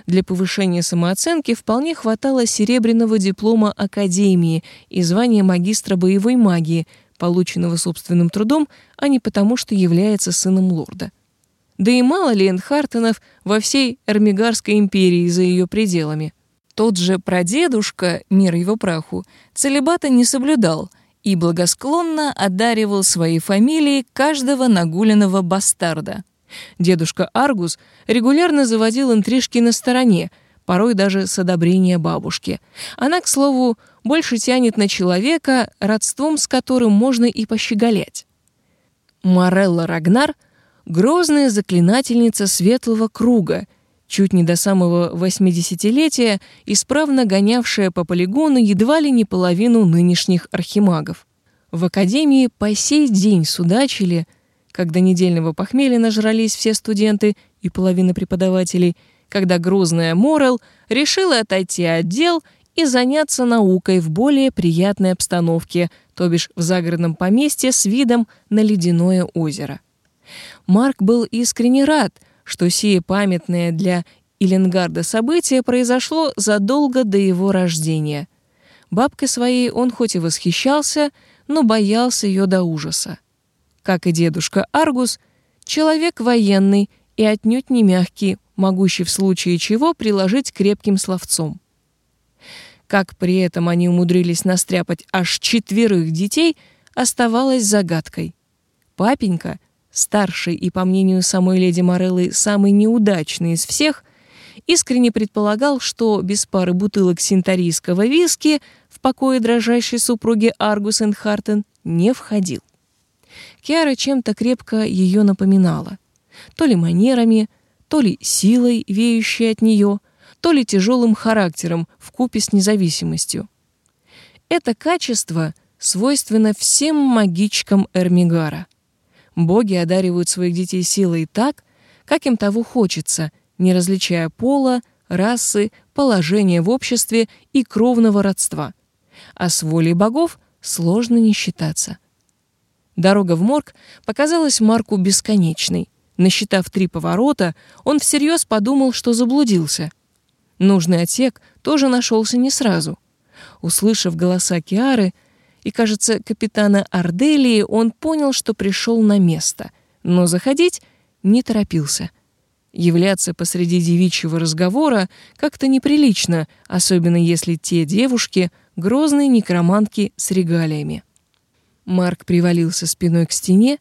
Для повышения самооценки вполне хватало серебряного диплома Академии и звания магистра боевой магии, полученного собственным трудом, а не потому, что является сыном лорда. Да и мало ли Энхартенов во всей Эрмигарской империи за ее пределами. Тот же прадедушка, мир его праху, целебата не соблюдал — и благосклонно одаривал своей фамилией каждого нагуленного бастарда. Дедушка Аргус регулярно заводил интрижки на стороне, порой даже с одобрения бабушки. Она, к слову, больше тянет на человека, родством с которым можно и пощеголять. Морелла Рагнар — грозная заклинательница светлого круга, чуть не до самого восьмидесятилетия исправно гонявшая по полигону едва ли не половину нынешних архимагов. В академии по сей день судачили, когда недельного похмелья нажрались все студенты и половина преподавателей, когда грозная Морел решила отойти от дел и заняться наукой в более приятной обстановке, то бишь в загородном поместье с видом на ледяное озеро. Марк был искренне рад — что сие памятное для Иленгарда событие произошло задолго до его рождения. Бабкой своей он хоть и восхищался, но боялся ее до ужаса. Как и дедушка Аргус, человек военный и отнюдь не мягкий, могущий в случае чего приложить крепким словцом. Как при этом они умудрились настряпать аж четверых детей, оставалось загадкой. Папенька старший и, по мнению самой леди Мореллы, самый неудачный из всех, искренне предполагал, что без пары бутылок синтарийского виски в покое дрожайшей супруги Аргус Энхартен не входил. Киара чем-то крепко ее напоминала. То ли манерами, то ли силой, веющей от нее, то ли тяжелым характером в купе с независимостью. Это качество свойственно всем магичкам Эрмигара — Боги одаривают своих детей силой так, как им того хочется, не различая пола, расы, положения в обществе и кровного родства. А с волей богов сложно не считаться. Дорога в морг показалась Марку бесконечной. Насчитав три поворота, он всерьез подумал, что заблудился. Нужный отсек тоже нашелся не сразу. Услышав голоса Киары и, кажется, капитана Арделии, он понял, что пришел на место, но заходить не торопился. Являться посреди девичьего разговора как-то неприлично, особенно если те девушки — грозные некромантки с регалиями. Марк привалился спиной к стене,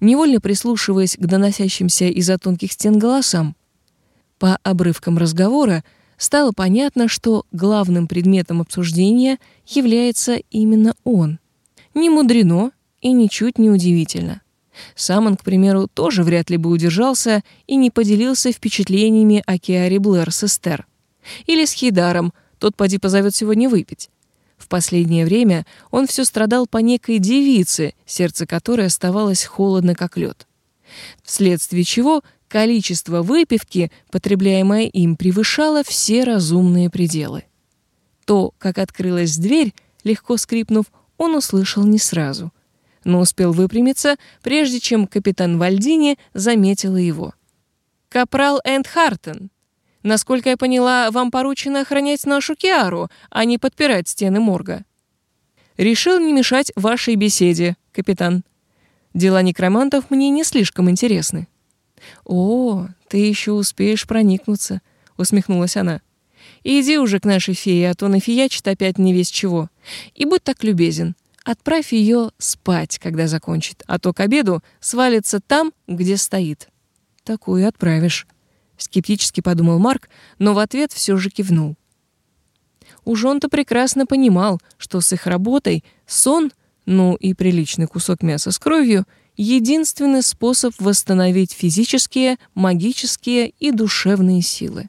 невольно прислушиваясь к доносящимся из-за тонких стен голосам. По обрывкам разговора стало понятно, что главным предметом обсуждения является именно он. Не мудрено и ничуть не удивительно. Сам он, к примеру, тоже вряд ли бы удержался и не поделился впечатлениями о Киаре Блэр с Эстер. Или с Хейдаром, тот поди позовет сегодня выпить. В последнее время он все страдал по некой девице, сердце которой оставалось холодно, как лед. Вследствие чего количество выпивки, потребляемое им, превышало все разумные пределы. То, как открылась дверь, легко скрипнув, он услышал не сразу, но успел выпрямиться, прежде чем капитан Вальдини заметила его. «Капрал Энд Хартен», Насколько я поняла, вам поручено охранять нашу Киару, а не подпирать стены морга. Решил не мешать вашей беседе, капитан. Дела некромантов мне не слишком интересны. О, ты еще успеешь проникнуться, усмехнулась она. Иди уже к нашей фее, а то нафиячит опять не весь чего. И будь так любезен, отправь ее спать, когда закончит, а то к обеду свалится там, где стоит. Такую отправишь скептически подумал Марк, но в ответ все же кивнул. Уж он-то прекрасно понимал, что с их работой сон, ну и приличный кусок мяса с кровью, единственный способ восстановить физические, магические и душевные силы.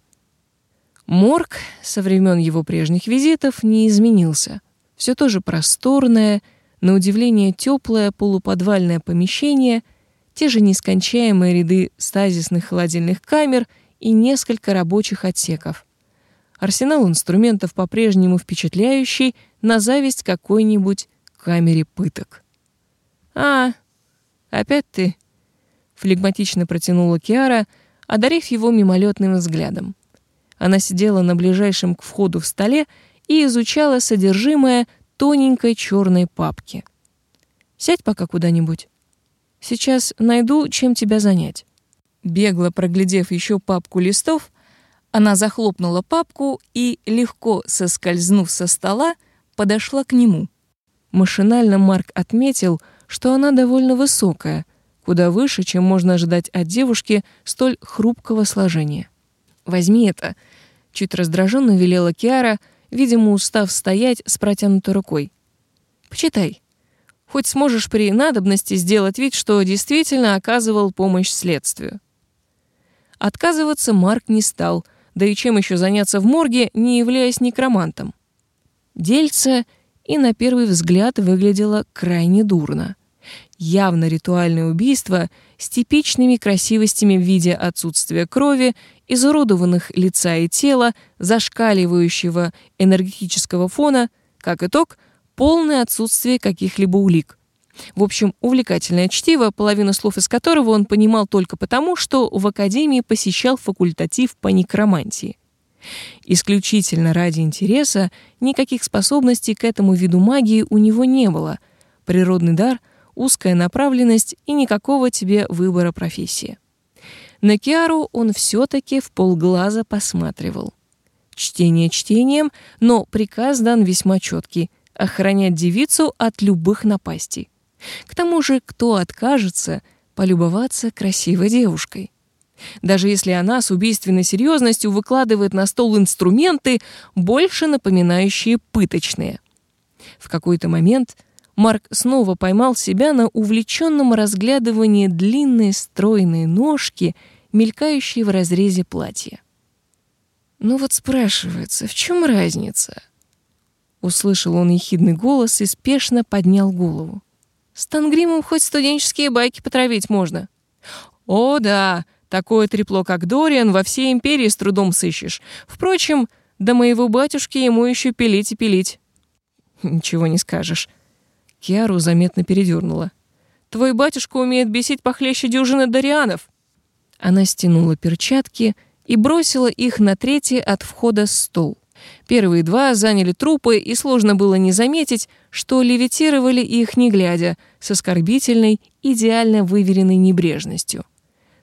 Морг со времен его прежних визитов не изменился. Все то же просторное, на удивление теплое полуподвальное помещение, те же нескончаемые ряды стазисных холодильных камер — и несколько рабочих отсеков. Арсенал инструментов по-прежнему впечатляющий на зависть какой-нибудь камере пыток. «А, опять ты?» — флегматично протянула Киара, одарив его мимолетным взглядом. Она сидела на ближайшем к входу в столе и изучала содержимое тоненькой черной папки. «Сядь пока куда-нибудь. Сейчас найду, чем тебя занять». Бегло проглядев еще папку листов, она захлопнула папку и, легко соскользнув со стола, подошла к нему. Машинально Марк отметил, что она довольно высокая, куда выше, чем можно ожидать от девушки столь хрупкого сложения. «Возьми это», — чуть раздраженно велела Киара, видимо, устав стоять с протянутой рукой. «Почитай. Хоть сможешь при надобности сделать вид, что действительно оказывал помощь следствию». Отказываться Марк не стал, да и чем еще заняться в морге, не являясь некромантом. Дельце и на первый взгляд выглядело крайне дурно. Явно ритуальное убийство с типичными красивостями в виде отсутствия крови, изуродованных лица и тела, зашкаливающего энергетического фона, как итог, полное отсутствие каких-либо улик. В общем, увлекательное чтиво, половину слов из которого он понимал только потому, что в академии посещал факультатив по некромантии. Исключительно ради интереса никаких способностей к этому виду магии у него не было. Природный дар, узкая направленность и никакого тебе выбора профессии. На Киару он все-таки в полглаза посматривал. Чтение чтением, но приказ дан весьма четкий — охранять девицу от любых напастей. К тому же, кто откажется полюбоваться красивой девушкой? Даже если она с убийственной серьезностью выкладывает на стол инструменты, больше напоминающие пыточные. В какой-то момент Марк снова поймал себя на увлеченном разглядывании длинной стройной ножки, мелькающей в разрезе платья. Ну вот спрашивается, в чем разница? Услышал он ехидный голос и спешно поднял голову. С Тангримом хоть студенческие байки потравить можно. О, да, Такое трепло, как Дориан, во всей империи с трудом сыщешь. Впрочем, до моего батюшки ему еще пилить и пилить. Ничего не скажешь. Киару заметно передернула. Твой батюшка умеет бесить похлеще дюжины Дорианов. Она стянула перчатки и бросила их на третий от входа стол. Первые два заняли трупы, и сложно было не заметить, что левитировали их не глядя, с оскорбительной, идеально выверенной небрежностью.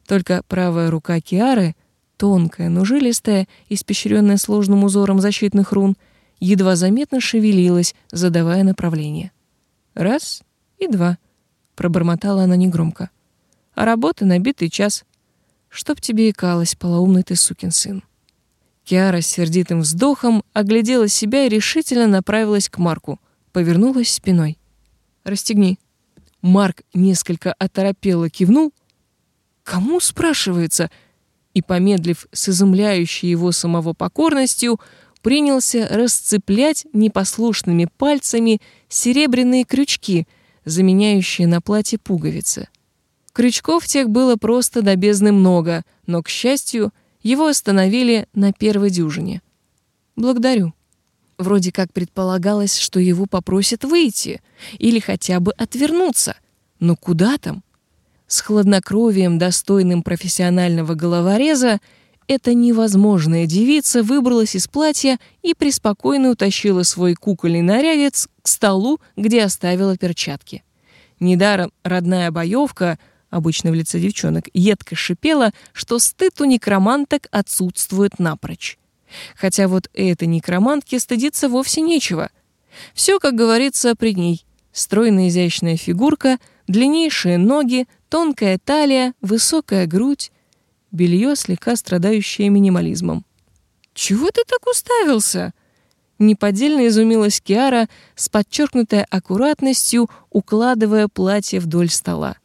Только правая рука Киары, тонкая, но жилистая, испещренная сложным узором защитных рун, едва заметно шевелилась, задавая направление. «Раз и два», — пробормотала она негромко. «А работа на битый час. Чтоб тебе икалось, полоумный ты сукин сын». Киара с сердитым вздохом оглядела себя и решительно направилась к Марку, повернулась спиной. «Расстегни». Марк несколько оторопело кивнул. «Кому?» — спрашивается. И, помедлив с изумляющей его самого покорностью, принялся расцеплять непослушными пальцами серебряные крючки, заменяющие на платье пуговицы. Крючков тех было просто до бездны много, но, к счастью, — его остановили на первой дюжине. «Благодарю». Вроде как предполагалось, что его попросят выйти или хотя бы отвернуться. Но куда там? С хладнокровием, достойным профессионального головореза, эта невозможная девица выбралась из платья и преспокойно утащила свой кукольный нарядец к столу, где оставила перчатки. Недаром родная боевка — обычно в лице девчонок, едко шипела, что стыд у некроманток отсутствует напрочь. Хотя вот этой некромантке стыдиться вовсе нечего. Все, как говорится, при ней. Стройная изящная фигурка, длиннейшие ноги, тонкая талия, высокая грудь, белье, слегка страдающее минимализмом. «Чего ты так уставился?» Неподдельно изумилась Киара с подчеркнутой аккуратностью, укладывая платье вдоль стола.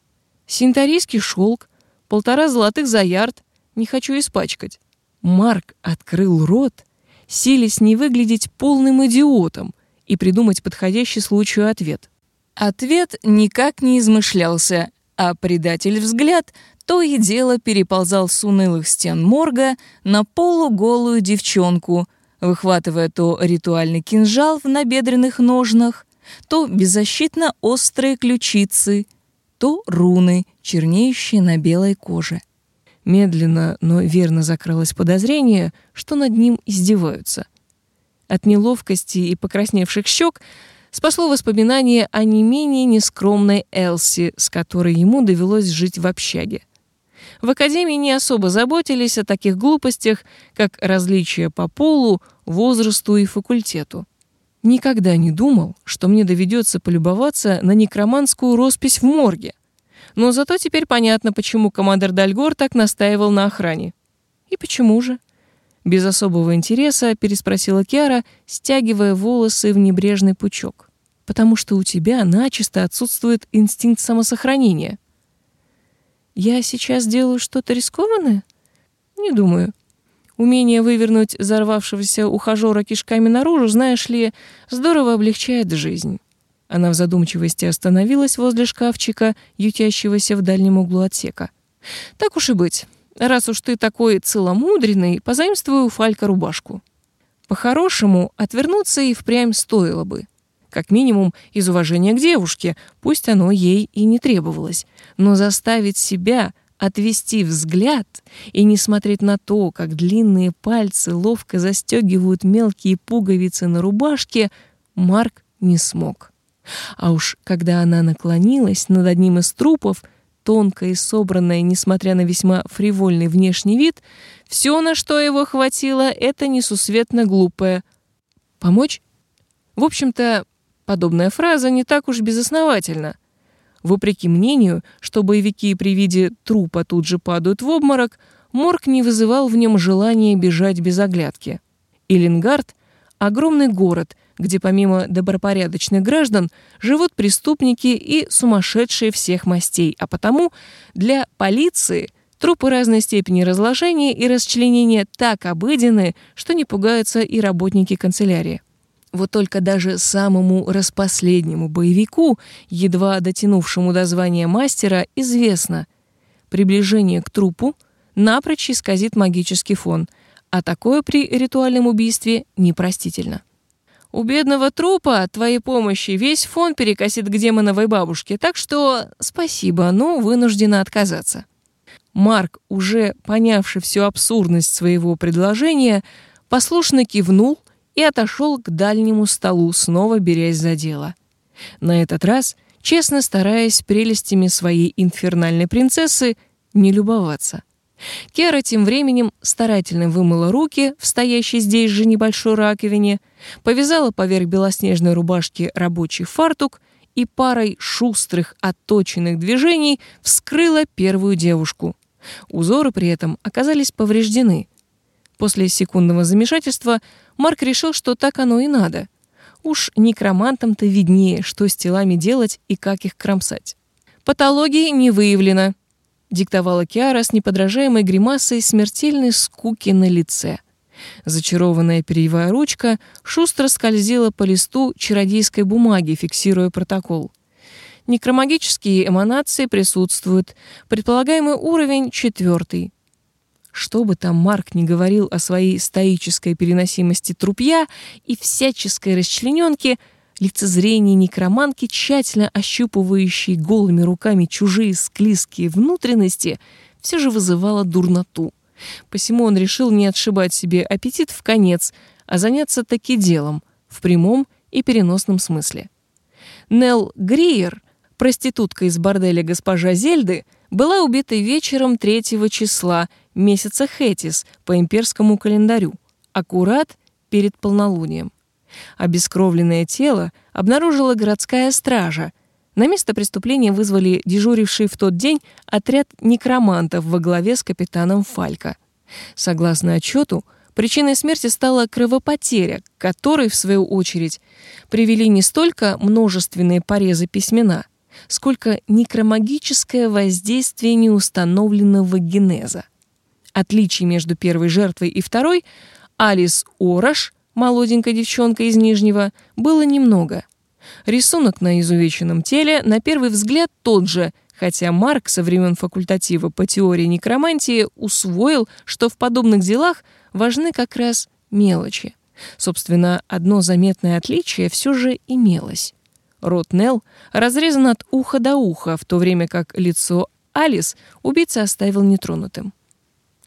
Синтарийский шелк, полтора золотых за ярд. Не хочу испачкать. Марк открыл рот, силясь не выглядеть полным идиотом и придумать подходящий случаю ответ. Ответ никак не измышлялся, а предатель взгляд то и дело переползал с унылых стен морга на полуголую девчонку, выхватывая то ритуальный кинжал в набедренных ножнах, то беззащитно острые ключицы, то руны, чернеющие на белой коже. Медленно, но верно закралось подозрение, что над ним издеваются. От неловкости и покрасневших щек спасло воспоминание о не менее нескромной Элси, с которой ему довелось жить в общаге. В академии не особо заботились о таких глупостях, как различия по полу, возрасту и факультету. Никогда не думал, что мне доведется полюбоваться на некроманскую роспись в морге. Но зато теперь понятно, почему командир Дальгор так настаивал на охране. И почему же? Без особого интереса переспросила Киара, стягивая волосы в небрежный пучок. Потому что у тебя начисто отсутствует инстинкт самосохранения. Я сейчас делаю что-то рискованное? Не думаю. Умение вывернуть взорвавшегося ухажера кишками наружу, знаешь ли, здорово облегчает жизнь. Она в задумчивости остановилась возле шкафчика, ютящегося в дальнем углу отсека. Так уж и быть. Раз уж ты такой целомудренный, позаимствую у Фалька рубашку. По-хорошему, отвернуться и впрямь стоило бы. Как минимум, из уважения к девушке, пусть оно ей и не требовалось. Но заставить себя отвести взгляд и не смотреть на то, как длинные пальцы ловко застегивают мелкие пуговицы на рубашке, Марк не смог. А уж когда она наклонилась над одним из трупов, тонкая и собранная, несмотря на весьма фривольный внешний вид, все, на что его хватило, это несусветно глупое. «Помочь?» В общем-то, подобная фраза не так уж безосновательна. Вопреки мнению, что боевики при виде трупа тут же падают в обморок, морг не вызывал в нем желания бежать без оглядки. Иллингард — огромный город, где помимо добропорядочных граждан живут преступники и сумасшедшие всех мастей, а потому для полиции трупы разной степени разложения и расчленения так обыденны, что не пугаются и работники канцелярии. Вот только даже самому распоследнему боевику, едва дотянувшему до звания мастера, известно, приближение к трупу напрочь исказит магический фон, а такое при ритуальном убийстве непростительно. У бедного трупа твоей помощи весь фон перекосит к демоновой бабушке, так что спасибо, но вынуждена отказаться. Марк, уже понявший всю абсурдность своего предложения, послушно кивнул и отошел к дальнему столу, снова берясь за дело. На этот раз, честно стараясь прелестями своей инфернальной принцессы, не любоваться. Кера тем временем старательно вымыла руки в стоящей здесь же небольшой раковине, повязала поверх белоснежной рубашки рабочий фартук и парой шустрых отточенных движений вскрыла первую девушку. Узоры при этом оказались повреждены. После секундного замешательства Марк решил, что так оно и надо. Уж некромантам-то виднее, что с телами делать и как их кромсать. Патологии не выявлено, диктовала Киара с неподражаемой гримасой смертельной скуки на лице. Зачарованная перьевая ручка шустро скользила по листу чародейской бумаги, фиксируя протокол. Некромагические эманации присутствуют. Предполагаемый уровень четвертый. Что бы там Марк не говорил о своей стоической переносимости трупья и всяческой расчлененке — лицезрение некроманки, тщательно ощупывающей голыми руками чужие склизкие внутренности, все же вызывало дурноту. Посему он решил не отшибать себе аппетит в конец, а заняться таки делом, в прямом и переносном смысле. Нелл Гриер, проститутка из борделя госпожа Зельды, была убита вечером 3 числа месяца Хетис по имперскому календарю, аккурат перед полнолунием. Обескровленное тело обнаружила городская стража. На место преступления вызвали дежуривший в тот день отряд некромантов во главе с капитаном Фалька. Согласно отчету, причиной смерти стала кровопотеря, которой, в свою очередь, привели не столько множественные порезы письмена, сколько некромагическое воздействие неустановленного генеза. Отличий между первой жертвой и второй Алис Орош молоденькая девчонка из Нижнего, было немного. Рисунок на изувеченном теле на первый взгляд тот же, хотя Марк со времен факультатива по теории некромантии усвоил, что в подобных делах важны как раз мелочи. Собственно, одно заметное отличие все же имелось. Рот Нелл разрезан от уха до уха, в то время как лицо Алис убийца оставил нетронутым.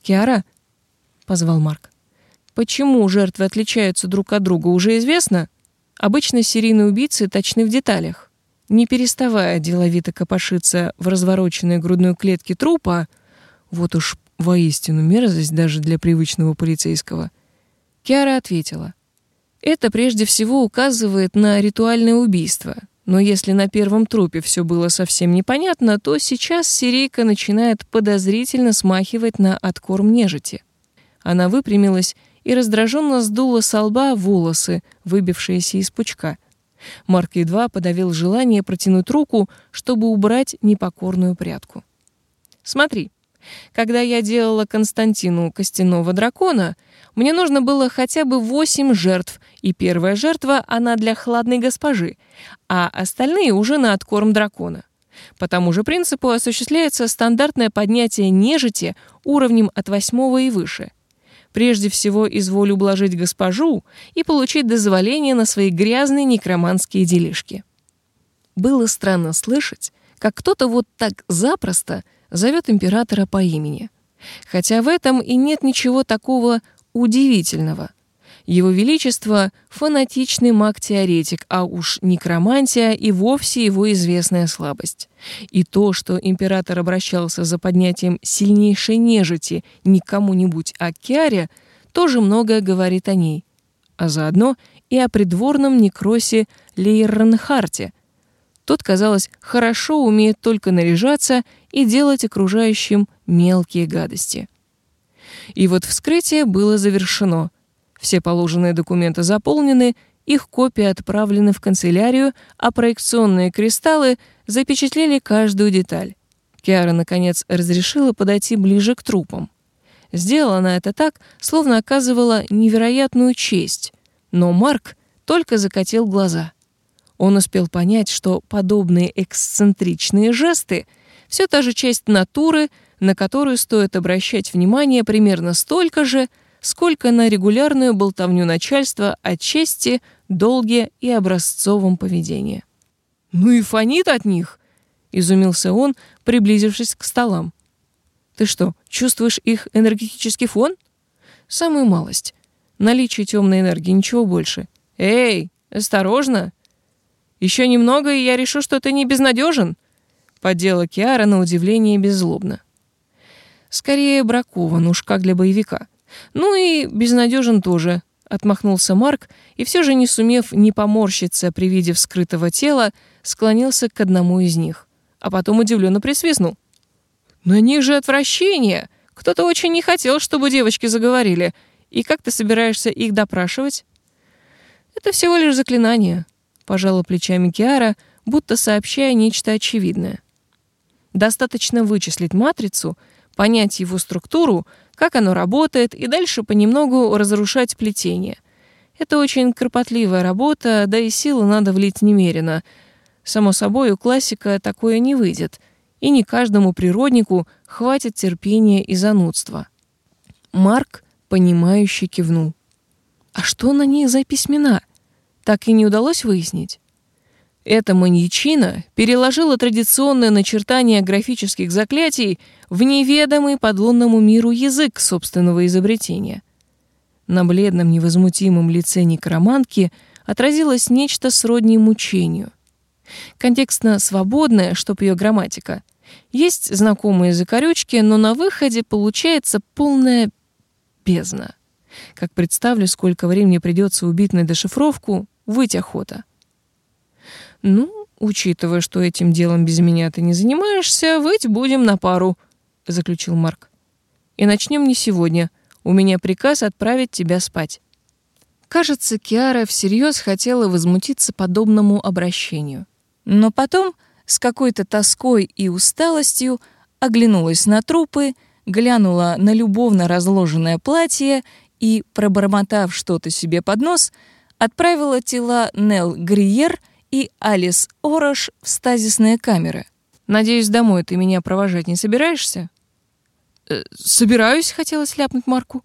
«Киара?» — позвал Марк. Почему жертвы отличаются друг от друга, уже известно? Обычно серийные убийцы точны в деталях. Не переставая деловито копошиться в развороченной грудной клетке трупа, вот уж воистину мерзость даже для привычного полицейского, Киара ответила. Это прежде всего указывает на ритуальное убийство. Но если на первом трупе все было совсем непонятно, то сейчас серийка начинает подозрительно смахивать на откорм нежити. Она выпрямилась и раздраженно сдула со лба волосы, выбившиеся из пучка. Марк едва подавил желание протянуть руку, чтобы убрать непокорную прядку. «Смотри, когда я делала Константину костяного дракона, мне нужно было хотя бы восемь жертв, и первая жертва — она для хладной госпожи, а остальные уже на откорм дракона. По тому же принципу осуществляется стандартное поднятие нежити уровнем от восьмого и выше. Прежде всего, изволю ублажить госпожу и получить дозволение на свои грязные некроманские делишки. Было странно слышать, как кто-то вот так запросто зовет императора по имени. Хотя в этом и нет ничего такого удивительного. Его Величество — фанатичный маг-теоретик, а уж некромантия и вовсе его известная слабость. И то, что император обращался за поднятием сильнейшей нежити не кому-нибудь, а Киаре, тоже многое говорит о ней. А заодно и о придворном некросе Лейренхарте. Тот, казалось, хорошо умеет только наряжаться и делать окружающим мелкие гадости. И вот вскрытие было завершено — все положенные документы заполнены, их копии отправлены в канцелярию, а проекционные кристаллы запечатлели каждую деталь. Киара, наконец, разрешила подойти ближе к трупам. Сделала она это так, словно оказывала невероятную честь. Но Марк только закатил глаза. Он успел понять, что подобные эксцентричные жесты — все та же часть натуры, на которую стоит обращать внимание примерно столько же, сколько на регулярную болтовню начальства о чести, долге и образцовом поведении. «Ну и фонит от них!» — изумился он, приблизившись к столам. «Ты что, чувствуешь их энергетический фон?» «Самую малость. Наличие темной энергии, ничего больше. Эй, осторожно! Еще немного, и я решу, что ты не безнадежен!» Поддела Киара на удивление беззлобно. «Скорее бракован, уж как для боевика. Ну и безнадежен тоже», — отмахнулся Марк, и все же, не сумев не поморщиться при виде вскрытого тела, склонился к одному из них, а потом удивленно присвистнул. «На них же отвращение! Кто-то очень не хотел, чтобы девочки заговорили. И как ты собираешься их допрашивать?» «Это всего лишь заклинание», — пожала плечами Киара, будто сообщая нечто очевидное. Достаточно вычислить матрицу, понять его структуру, как оно работает, и дальше понемногу разрушать плетение. Это очень кропотливая работа, да и силы надо влить немерено. Само собой, у классика такое не выйдет, и не каждому природнику хватит терпения и занудства. Марк, понимающе кивнул. А что на ней за письмена? Так и не удалось выяснить. Эта маньячина переложила традиционное начертание графических заклятий в неведомый подлунному миру язык собственного изобретения. На бледном невозмутимом лице некромантки отразилось нечто сродни мучению. Контекстно свободное, чтоб ее грамматика. Есть знакомые закорючки, но на выходе получается полная бездна. Как представлю, сколько времени придется убить на дешифровку, выть охота. «Ну, учитывая, что этим делом без меня ты не занимаешься, выть будем на пару», — заключил Марк. «И начнем не сегодня. У меня приказ отправить тебя спать». Кажется, Киара всерьез хотела возмутиться подобному обращению. Но потом, с какой-то тоской и усталостью, оглянулась на трупы, глянула на любовно разложенное платье и, пробормотав что-то себе под нос, отправила тела Нел Гриер — и Алис Орош в стазисные камеры. Надеюсь, домой ты меня провожать не собираешься? Э, собираюсь, хотелось ляпнуть Марку.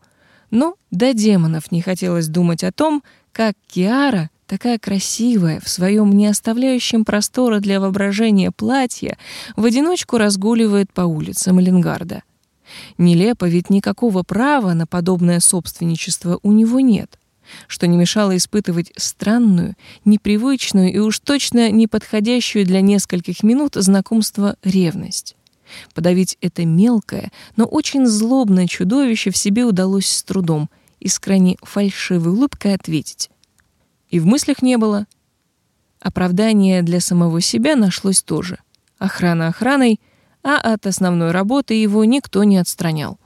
Но до демонов не хотелось думать о том, как Киара, такая красивая, в своем не оставляющем простора для воображения платье, в одиночку разгуливает по улицам Ленгарда. Нелепо, ведь никакого права на подобное собственничество у него нет что не мешало испытывать странную, непривычную и уж точно неподходящую для нескольких минут знакомства ревность. Подавить это мелкое, но очень злобное чудовище в себе удалось с трудом и с крайне фальшивой улыбкой ответить. И в мыслях не было. Оправдание для самого себя нашлось тоже. Охрана охраной, а от основной работы его никто не отстранял.